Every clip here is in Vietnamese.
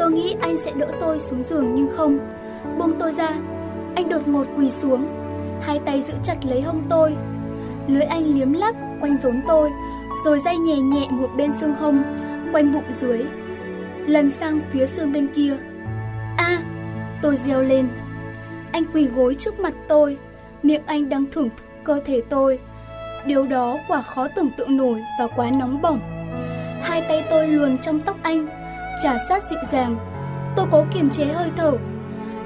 Tôi nghĩ anh sẽ đỡ tôi xuống giường nhưng không. Buông tôi ra, anh đột ngột quỳ xuống, hai tay giữ chặt lấy hông tôi. Lưỡi anh liếm lắp quanh rốn tôi, rồi dây nhẹ nhẹ một bên xương hông, quanh bụng dưới. Lần sang phía xương bên kia. A, tôi reo lên. Anh quỳ gối trước mặt tôi, miệng anh đang thưởng thức cơ thể tôi. Điều đó quả khó tưởng tượng nổi và quá nóng bỏng. Hai tay tôi luồn trong tóc anh, trà sát dịu dàng. Tôi cố kiềm chế hơi thở,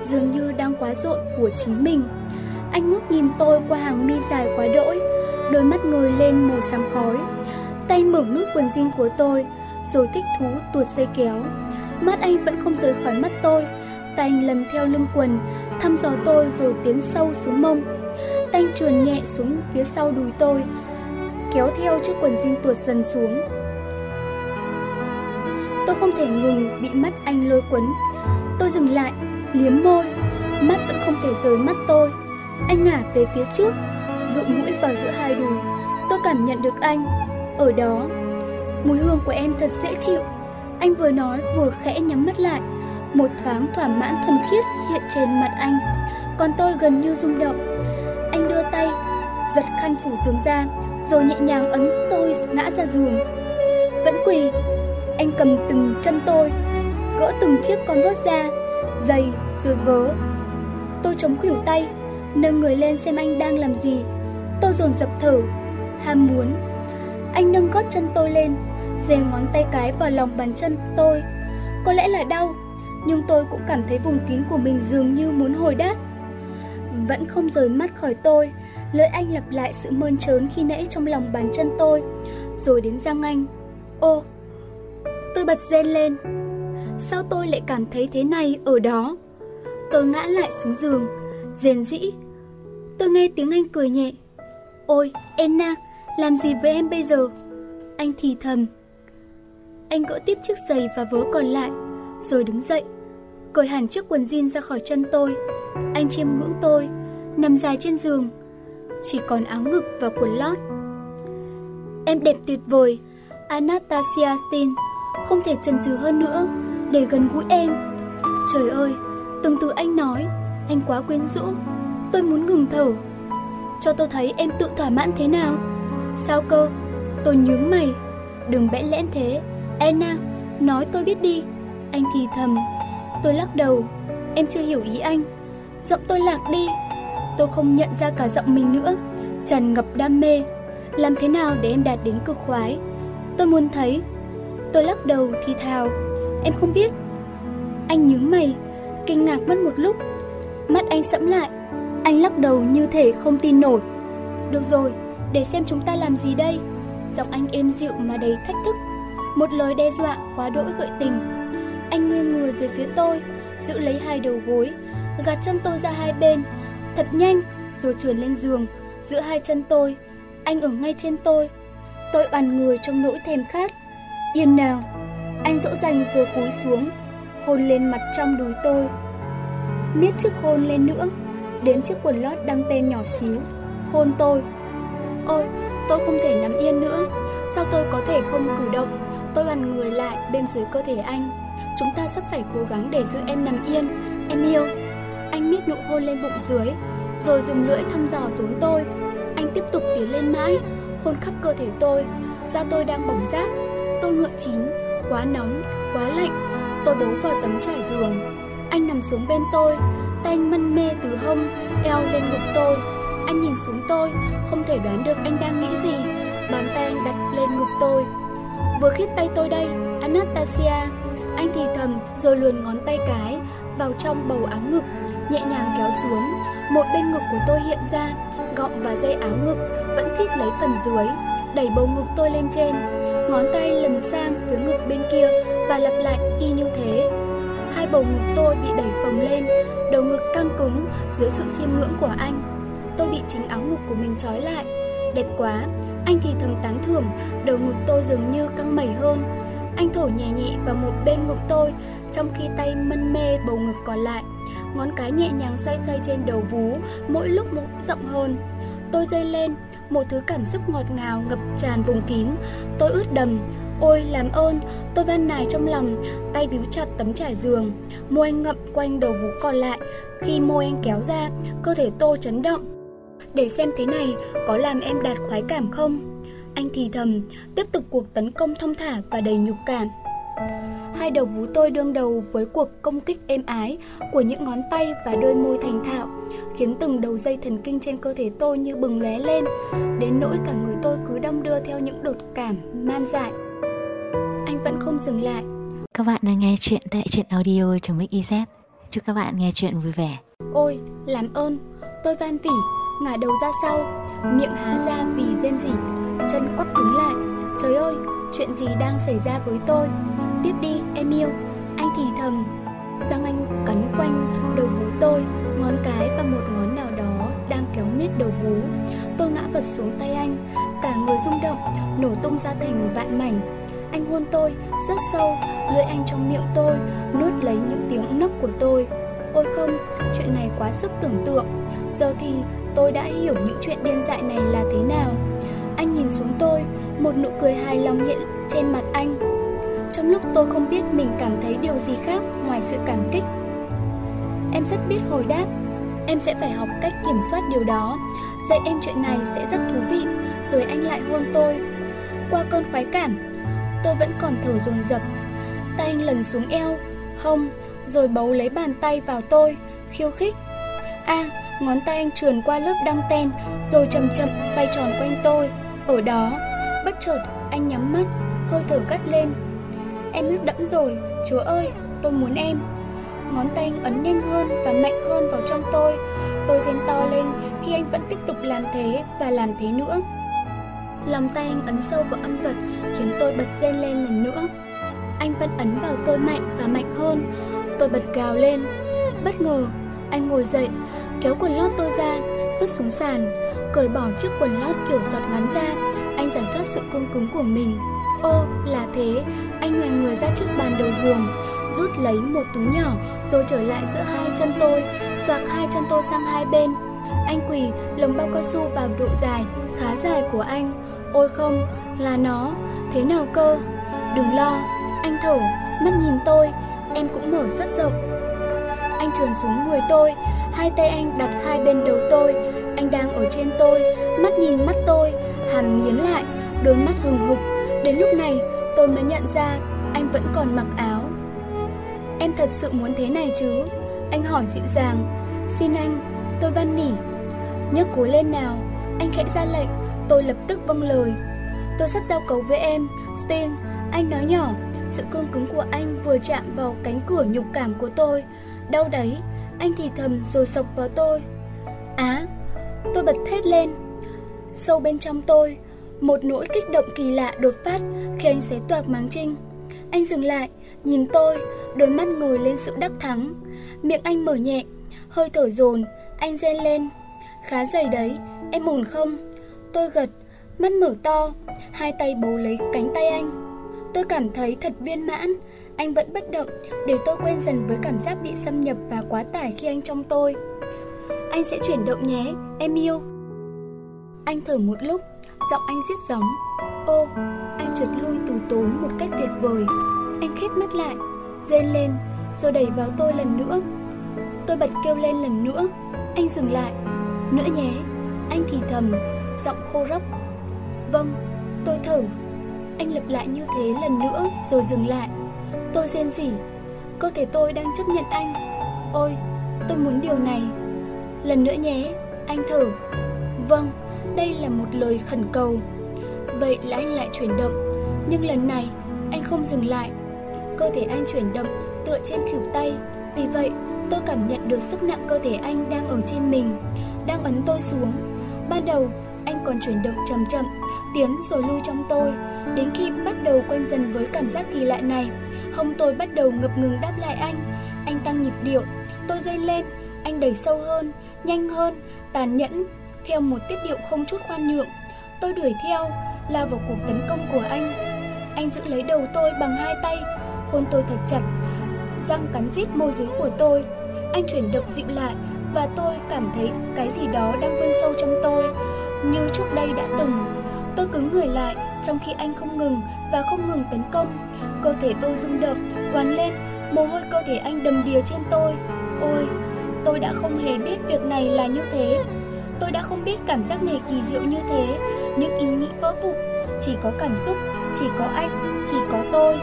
dường như đang quá rộn của chính mình. Anh ngước nhìn tôi qua hàng mi dài quá đỗi, đôi mắt ngời lên màu xám khói. Tay mở nút quần jean của tôi, rồi thích thú tuột dây kéo. Mắt anh vẫn không rời khỏi mắt tôi, tay anh lần theo lưng quần, thăm dò tôi rồi tiến sâu xuống mông. Tay anh trườn nhẹ xuống phía sau đùi tôi, kéo theo chiếc quần jean tuột dần xuống. Tôi không thể ngừng bị mắt anh lôi quấn. Tôi dừng lại, liếm môi, mắt vẫn không thể rời mắt tôi. Anh ngả về phía trước, dụ mũi vào giữa hai đùi. Tôi cảm nhận được anh, ở đó. Mùi hương của em thật dễ chịu. Anh vừa nói vừa khẽ nhắm mắt lại. Một thoáng thỏa mãn thuần khiết hiện trên mặt anh. Còn tôi gần như rung động. Anh đưa tay, giật khăn phủ giường ra, rồi nhẹ nhàng ấn tôi ngã ra giường. Vẫn quỳ, anh cầm từng chân tôi, gỡ từng chiếc con vớt ra, giày rồi vớ. Tôi chống khuỷu tay, nâng người lên xem anh đang làm gì. Tôi dồn dập thở, ham muốn. Anh nâng gót chân tôi lên, dè ngón tay cái vào lòng bàn chân tôi. Có lẽ là đau, nhưng tôi cũng cảm thấy vùng kín của mình dường như muốn hồi đáp. Vẫn không rời mắt khỏi tôi, lưỡi anh lặp lại sự mơn trớn khi nãy trong lòng bàn chân tôi, rồi đến răng anh. Ô, tôi bật rên lên. Sao tôi lại cảm thấy thế này ở đó? Tôi ngã lại xuống giường, rền rĩ. Tôi nghe tiếng anh cười nhẹ. Ôi, Anna, làm gì với em bây giờ? Anh thì thầm. Anh gỡ tiếp chiếc giày và vớ còn lại, rồi đứng dậy, cởi hẳn chiếc quần jean ra khỏi chân tôi. Anh chiêm ngưỡng tôi, nằm dài trên giường, chỉ còn áo ngực và quần lót. Em đẹp tuyệt vời, Anastasia Steen, không thể chần chừ hơn nữa để gần gũi em. Trời ơi, từng từ anh nói, anh quá quyến rũ, tôi muốn ngừng thở. Cho tôi thấy em tự thỏa mãn thế nào. Sao cơ? Tôi nhướng mày. Đừng bẽn lẽn thế. Anna, nói tôi biết đi. Anh thì thầm. Tôi lắc đầu. Em chưa hiểu ý anh. Giọng tôi lạc đi. Tôi không nhận ra cả giọng mình nữa. Tràn ngập đam mê. Làm thế nào để em đạt đến cực khoái? Tôi muốn thấy. Tôi lắc đầu thì thào. Em không biết. Anh nhướng mày, kinh ngạc mất một lúc. Mắt anh sẫm lại. Anh lắc đầu như thể không tin nổi. Được rồi, để xem chúng ta làm gì đây. Giọng anh êm dịu mà đầy thách thức. Một lời đe dọa quá đỗi gợi tình. Anh nghiêng người về phía tôi, giữ lấy hai đầu gối, gạt chân tôi ra hai bên, thật nhanh, rồi trườn lên giường, giữa hai chân tôi. Anh ở ngay trên tôi. Tôi bàn người trong nỗi thèm khát. Yên nào. Anh dỗ dành rồi cúi xuống, hôn lên mặt trong đùi tôi. Miết chiếc hôn lên nữa, đến chiếc quần lót đăng tên nhỏ xíu. Hôn tôi. Ôi, tôi không thể nằm yên nữa. Sao tôi có thể không cử động? Tôi bàn người lại bên dưới cơ thể anh. Chúng ta sắp phải cố gắng để giữ em nằm yên. Em yêu. Anh miết nụ hôn lên bụng dưới, rồi dùng lưỡi thăm dò xuống tôi. Anh tiếp tục tiến lên mãi, hôn khắp cơ thể tôi. Da tôi đang bỏng rát. Tôi ngựa chín, quá nóng, quá lạnh. Tôi bấu vào tấm trải giường. Anh nằm xuống bên tôi, tay anh mân mê từ hông, eo lên ngực tôi. Anh nhìn xuống tôi, không thể đoán được anh đang nghĩ gì. Bàn tay anh đặt lên ngực tôi. Vừa khít tay tôi đây, Anastasia. Anh thì thầm rồi luồn ngón tay cái vào trong bầu áo ngực, nhẹ nhàng kéo xuống. Một bên ngực của tôi hiện ra, gọng và dây áo ngực vẫn khít lấy phần dưới, đẩy bầu ngực tôi lên trên. Ngón tay lần sang phía ngực bên kia và lặp lại y như thế. Hai bầu ngực tôi bị đẩy phồng lên, đầu ngực căng cứng dưới sự chiêm ngưỡng của anh. Tôi bị chính áo ngực của mình trói lại. Đẹp quá, anh thì thầm tán thưởng, đầu ngực tôi dường như căng mẩy hơn. Anh thổi nhẹ nhẹ vào một bên ngực tôi, trong khi tay mân mê bầu ngực còn lại. Ngón cái nhẹ nhàng xoay xoay trên đầu vú, mỗi lúc một rộng hơn. Tôi dây lên, một thứ cảm xúc ngọt ngào ngập tràn vùng kín. Tôi ướt đầm, Ôi làm ơn, tôi van nài trong lòng, tay víu chặt tấm trải giường, môi anh ngậm quanh đầu vú còn lại. Khi môi anh kéo ra, cơ thể tôi chấn động. Để xem thế này có làm em đạt khoái cảm không? Anh thì thầm, tiếp tục cuộc tấn công thông thả và đầy nhục cảm. Hai đầu vú tôi đương đầu với cuộc công kích êm ái của những ngón tay và đôi môi thành thạo, khiến từng đầu dây thần kinh trên cơ thể tôi như bừng lóe lên, đến nỗi cả người tôi cứ đong đưa theo những đột cảm man dại. Anh vẫn không dừng lại. Các bạn đang nghe chuyện tại truyện audio trong Mix Chúc các bạn nghe chuyện vui vẻ. Ôi, làm ơn, tôi van vỉ, ngả đầu ra sau, miệng há ra vì rên rỉ, chân quắp cứng lại. Trời ơi, chuyện gì đang xảy ra với tôi? Tiếp đi, em yêu, anh thì thầm. Giang anh cắn quanh đầu vú tôi, ngón cái và một ngón nào đó đang kéo miết đầu vú. Tôi ngã vật xuống tay anh, cả người rung động, nổ tung ra thành vạn mảnh. Anh hôn tôi rất sâu, lưỡi anh trong miệng tôi, nuốt lấy những tiếng nấc của tôi. Ôi không, chuyện này quá sức tưởng tượng. Giờ thì tôi đã hiểu những chuyện điên dại này là thế nào. Anh nhìn xuống tôi, một nụ cười hài lòng hiện trên mặt anh. Trong lúc tôi không biết mình cảm thấy điều gì khác ngoài sự cảm kích. Em rất biết hồi đáp. Em sẽ phải học cách kiểm soát điều đó. Dạy em chuyện này sẽ rất thú vị. Rồi anh lại hôn tôi. Qua cơn khoái cảm, tôi vẫn còn thở dồn dập. Tay anh lần xuống eo, hông, rồi bấu lấy bàn tay vào tôi, khiêu khích. A, à, ngón tay anh trườn qua lớp đăng ten, rồi chậm chậm xoay tròn quanh tôi. Ở đó, bất chợt anh nhắm mắt, hơi thở cắt lên. Em ướt đẫm rồi, chúa ơi, tôi muốn em. Ngón tay anh ấn nhanh hơn và mạnh hơn vào trong tôi. Tôi rên to lên khi anh vẫn tiếp tục làm thế và làm thế nữa. Lòng tay anh ấn sâu vào âm vật khiến tôi bật rên lên lần nữa. Anh vẫn ấn vào tôi mạnh và mạnh hơn. Tôi bật gào lên. Bất ngờ, anh ngồi dậy, kéo quần lót tôi ra, vứt xuống sàn, cởi bỏ chiếc quần lót kiểu giọt ngắn ra. Anh giải thoát sự cương cứng của mình. Ô, là thế, anh ngoài người ra trước bàn đầu giường, rút lấy một túi nhỏ rồi trở lại giữa hai chân tôi, xoạc hai chân tôi sang hai bên. Anh quỳ lồng bao cao su vào độ dài, khá dài của anh. Ôi không, là nó, thế nào cơ? Đừng lo, anh thở, mắt nhìn tôi, em cũng mở rất rộng. Anh trườn xuống người tôi, hai tay anh đặt hai bên đầu tôi, anh đang ở trên tôi, mắt nhìn mắt tôi, hàm nghiến lại, đôi mắt hừng hực. Đến lúc này, tôi mới nhận ra anh vẫn còn mặc áo. Em thật sự muốn thế này chứ? Anh hỏi dịu dàng. Xin anh, tôi van nỉ. Nhấc cúi lên nào. Anh khẽ ra lệnh, tôi lập tức vâng lời. Tôi sắp giao cấu với em, Steen. Anh nói nhỏ, sự cương cứng của anh vừa chạm vào cánh cửa nhục cảm của tôi. Đau đấy, anh thì thầm rồi sộc vào tôi. Á, tôi bật thét lên. Sâu bên trong tôi, một nỗi kích động kỳ lạ đột phát khi anh xé toạc máng trinh. Anh dừng lại, nhìn tôi, đôi mắt ngồi lên sự đắc thắng. Miệng anh mở nhẹ, hơi thở dồn, anh rên lên. Khá dày đấy, em ổn không? Tôi gật, mắt mở to, hai tay bấu lấy cánh tay anh. Tôi cảm thấy thật viên mãn, anh vẫn bất động để tôi quen dần với cảm giác bị xâm nhập và quá tải khi anh trong tôi. Anh sẽ chuyển động nhé, em yêu. Anh thở một lúc, giọng anh giết giống Ô, anh trượt lui từ tốn một cách tuyệt vời. Anh khép mắt lại, rên lên, rồi đẩy vào tôi lần nữa. Tôi bật kêu lên lần nữa, anh dừng lại. Nữa nhé, anh thì thầm, giọng khô rốc. Vâng, tôi thở. Anh lặp lại như thế lần nữa rồi dừng lại. Tôi rên rỉ, cơ thể tôi đang chấp nhận anh. Ôi, tôi muốn điều này. Lần nữa nhé, anh thở. Vâng, đây là một lời khẩn cầu. Vậy là anh lại chuyển động, nhưng lần này anh không dừng lại. Cơ thể anh chuyển động tựa trên khỉu tay, vì vậy tôi cảm nhận được sức nặng cơ thể anh đang ở trên mình, đang ấn tôi xuống. Ban đầu anh còn chuyển động chậm chậm, tiến rồi lui trong tôi, đến khi bắt đầu quen dần với cảm giác kỳ lạ này, hông tôi bắt đầu ngập ngừng đáp lại anh. Anh tăng nhịp điệu, tôi dây lên, anh đẩy sâu hơn, nhanh hơn, tàn nhẫn, theo một tiết điệu không chút khoan nhượng. Tôi đuổi theo, lao vào cuộc tấn công của anh. Anh giữ lấy đầu tôi bằng hai tay, hôn tôi thật chặt, răng cắn rít môi dưới của tôi. Anh chuyển động dịu lại và tôi cảm thấy cái gì đó đang vươn sâu trong tôi, như trước đây đã từng. Tôi cứng người lại trong khi anh không ngừng và không ngừng tấn công. Cơ thể tôi rung động, quằn lên, mồ hôi cơ thể anh đầm đìa trên tôi. Ôi, tôi đã không hề biết việc này là như thế. Tôi đã không biết cảm giác này kỳ diệu như thế, những ý nghĩ vỡ vụn, chỉ có cảm xúc, chỉ có anh, chỉ có tôi.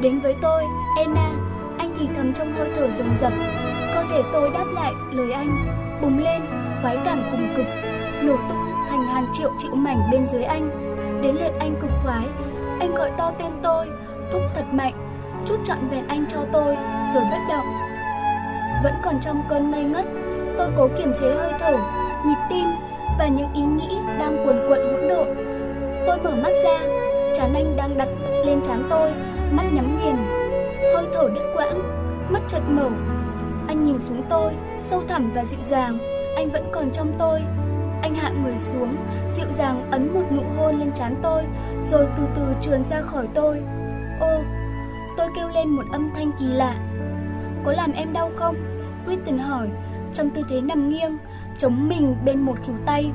Đến với tôi, Anna, anh thì thầm trong hơi thở dồn dập. Cơ thể tôi đáp lại lời anh, bùng lên, khoái cảm cùng cực, nổ tung thành hàng triệu triệu mảnh bên dưới anh. Đến lượt anh cực khoái, anh gọi to tên tôi, thúc thật mạnh, chút trọn vẹn anh cho tôi, rồi bất động. Vẫn còn trong cơn mây ngất, tôi cố kiềm chế hơi thở, nhịp tim và những ý nghĩ đang cuồn cuộn hỗn độn. Tôi mở mắt ra, chán anh đang đặt lên chán tôi, mắt nhắm nghiền, hơi thở đứt quãng, mắt chợt mở. Anh nhìn xuống tôi, sâu thẳm và dịu dàng, anh vẫn còn trong tôi. Anh hạ người xuống, dịu dàng ấn một nụ hôn lên trán tôi, rồi từ từ trườn ra khỏi tôi. Ô, tôi kêu lên một âm thanh kỳ lạ. Có làm em đau không? Kristen hỏi, trong tư thế nằm nghiêng, chống mình bên một khỉu tay.